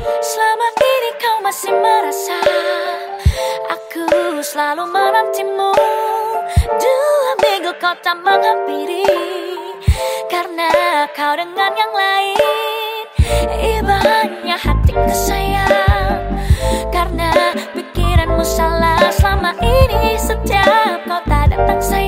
Selama ini kau masih merasa Aku selalu menantimu. Dua minggu kau tak menghampiri Karena kau dengan yang lain. Ibanya hatiku sayang Karena pikiranmu salah. Selama ini Setiap kau tak datang sayang